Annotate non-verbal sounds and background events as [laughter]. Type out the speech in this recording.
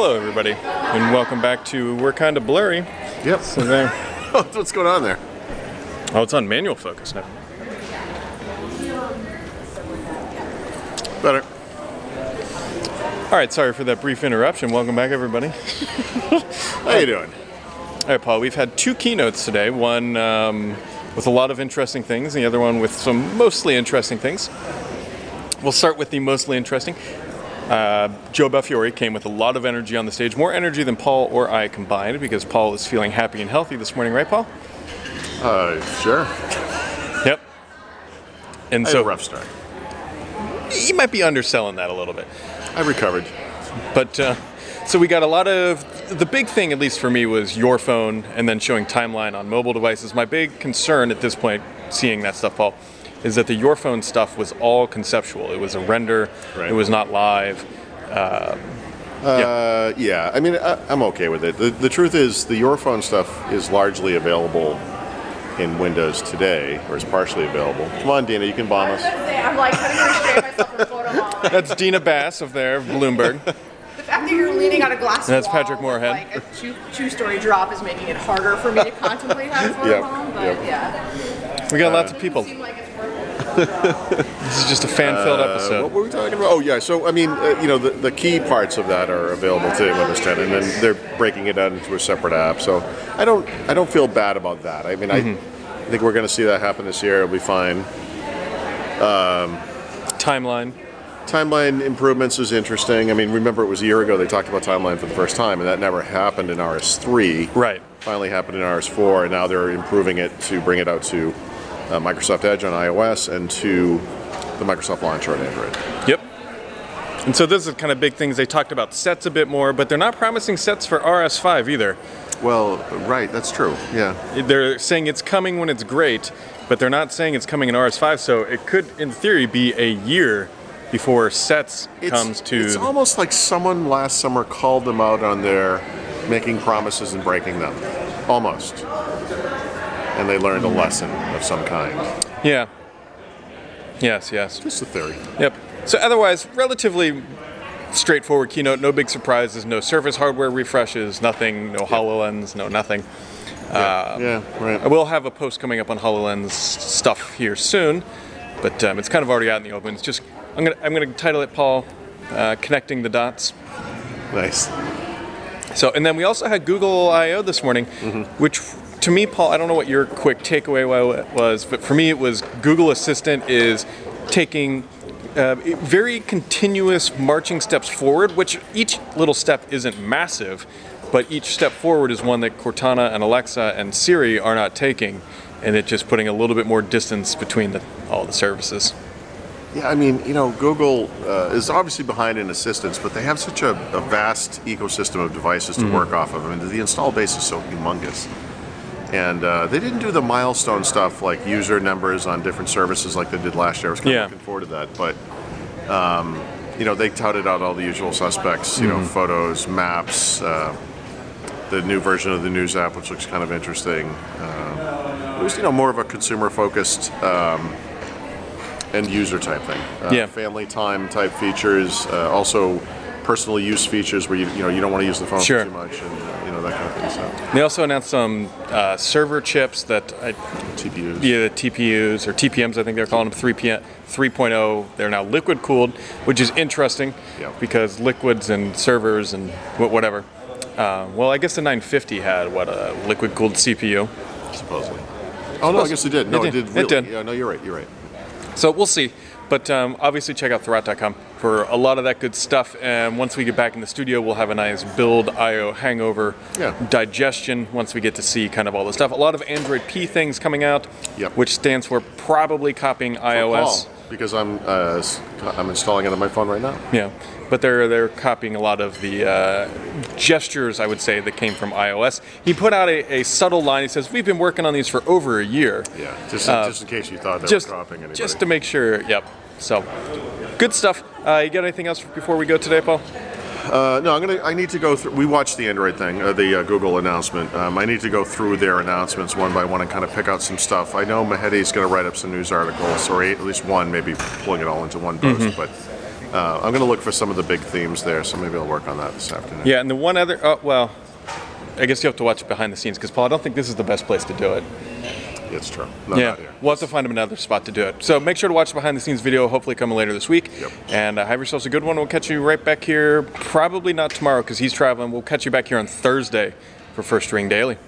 Hello, everybody, and welcome back to We're Kinda Blurry. Yep. So there. [laughs] What's going on there? Oh, it's on manual focus now. Better. All right, sorry for that brief interruption. Welcome back, everybody. [laughs] How are you doing? All right, Paul, we've had two keynotes today. One um, with a lot of interesting things, and the other one with some mostly interesting things. We'll start with the mostly interesting. Uh, Joe Belfiore came with a lot of energy on the stage, more energy than Paul or I combined, because Paul is feeling happy and healthy this morning, right, Paul? Uh, sure. Yep. And I so a rough start. you might be underselling that a little bit. I recovered. But uh, so we got a lot of the big thing, at least for me, was your phone and then showing timeline on mobile devices. My big concern at this point, seeing that stuff, Paul, is that the your phone stuff was all conceptual. It was a render. Right. It was not live. Uh, yeah, I mean, I, I'm okay with it. The, the truth is, the Your Phone stuff is largely available in Windows today, or is partially available. Come on, Dina, you can bomb I was us. gonna say, I'm like trying to restrain myself from. [laughs] That's Dina Bass of there, Bloomberg. [laughs] The fact that you're leaning on a glass That's wall Patrick with, Moorhead. Like a two, two-story drop is making it harder for me to contemplate having [laughs] photo Yep, mom, but yep. yeah. We got lots of people. This is just a fan-filled Uh, what were we talking about? Oh, yeah. So, I mean, uh, you know, the, the key parts of that are available to Windows 10, and then they're breaking it out into a separate app. So, I don't, I don't feel bad about that. I mean, I, I think we're going to see that happen this year. It'll be fine. Timeline. Timeline improvements is interesting. I mean, remember it was a year ago they talked about timeline for the first time, and that never happened in RS3. Right. Finally happened in RS4, and now they're improving it to bring it out to uh, Microsoft Edge on iOS and to the Microsoft Launcher on Android. Yep. And so those are kind of big things. They talked about sets a bit more, but they're not promising sets for RS5 either. Well, right, that's true. Yeah. They're saying it's coming when it's great, but they're not saying it's coming in RS5. So it could, in theory, be a year before sets comes to. It's almost like someone last summer called them out on their making promises and breaking them. Almost. And they learned a lesson of some kind. yeah. Yes. Yes. Just a theory. Yep. So otherwise, relatively straightforward keynote. No big surprises. No Surface hardware refreshes. Nothing. No Hololens. No nothing. yeah, Yeah. right. I will have a post coming up on Hololens stuff here soon, but um, it's kind of already out in the open. It's just I'm gonna I'm gonna title it Paul, uh, connecting the dots. Nice. So and then we also had Google I/O this morning, which to me, Paul, I don't know what your quick takeaway was, but for me it was Google Assistant is taking. Uh, very continuous marching steps forward, which each little step isn't massive, but each step forward is one that Cortana and Alexa and Siri are not taking, and it's just putting a little bit more distance between the, all the services. Yeah, I mean, you know, Google uh, is obviously behind in assistance, but they have such a, a vast ecosystem of devices to work off of. I mean, the install base is so humongous. And uh, they didn't do the milestone stuff like user numbers on different services like they did last year. I was kind Yeah. of looking forward to that. But, um, you know, they touted out all the usual suspects, you know, photos, maps, uh, the new version of the news app, which looks kind of interesting. Um, it was, you know, more of a consumer focused um, end user type thing. Uh, Yeah. Family time type features, uh, also personal use features where you you know you don't want to use the phone Sure. too much and uh, know that kind of thing. So They also announced some uh, server chips that I, TPUs. Yeah, the TPUs or TPMs, I think they're calling them 3 PM, 3.0. They're now liquid cooled, which is interesting Yeah. because liquids and servers and whatever. Uh, well, I guess the 950 had what a liquid cooled CPU. supposedly. Oh no, I guess it did. No, It it did. did. It did. Yeah, no, you're right. You're right. So we'll see. But um, obviously, check out Thurrott.com for a lot of that good stuff. And once we get back in the studio, we'll have a nice build IO hangover Yeah. digestion once we get to see kind of all the stuff. A lot of Android P things coming out, Yep. which stands for probably copying iOS. Paul, because I'm uh, I'm installing it on my phone right now. Yeah, but they're they're copying a lot of the uh, gestures I would say that came from iOS. He put out a, a subtle line. He says we've been working on these for over a year, Yeah, just, just in case you thought they Uh, just were copying anybody. just to make sure. Yep. So, good stuff. Uh, you got anything else before we go today, Paul? Uh, no, I'm gonna. I need to go through. We watched the Android thing, uh, the uh, Google announcement. Um, I need to go through their announcements one by one and kind of pick out some stuff. I know Mehedi's going to write up some news articles, or at least one, maybe pulling it all into one post. Mm-hmm. But uh, I'm going to look for some of the big themes there, so maybe I'll work on that this afternoon. Yeah, and the one other, oh, well, I guess you have to watch it behind the scenes because Paul, I don't think this is the best place to do it. It's true. Not yeah, here. we'll have to find him another spot to do it. So make sure to watch the behind the scenes video, hopefully coming later this week. Yep. And uh, have yourselves a good one. We'll catch you right back here, probably not tomorrow because he's traveling. We'll catch you back here on Thursday for First Ring Daily.